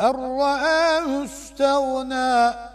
أن رآه استغنى.